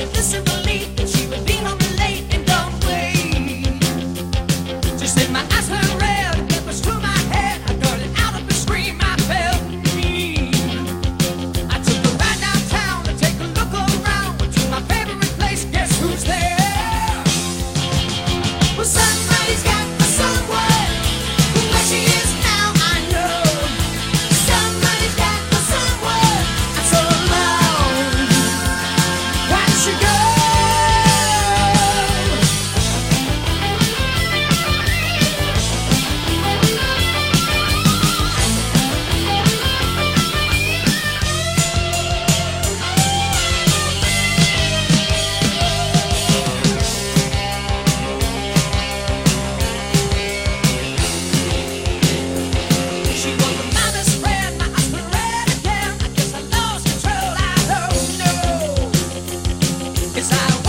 Listen cause I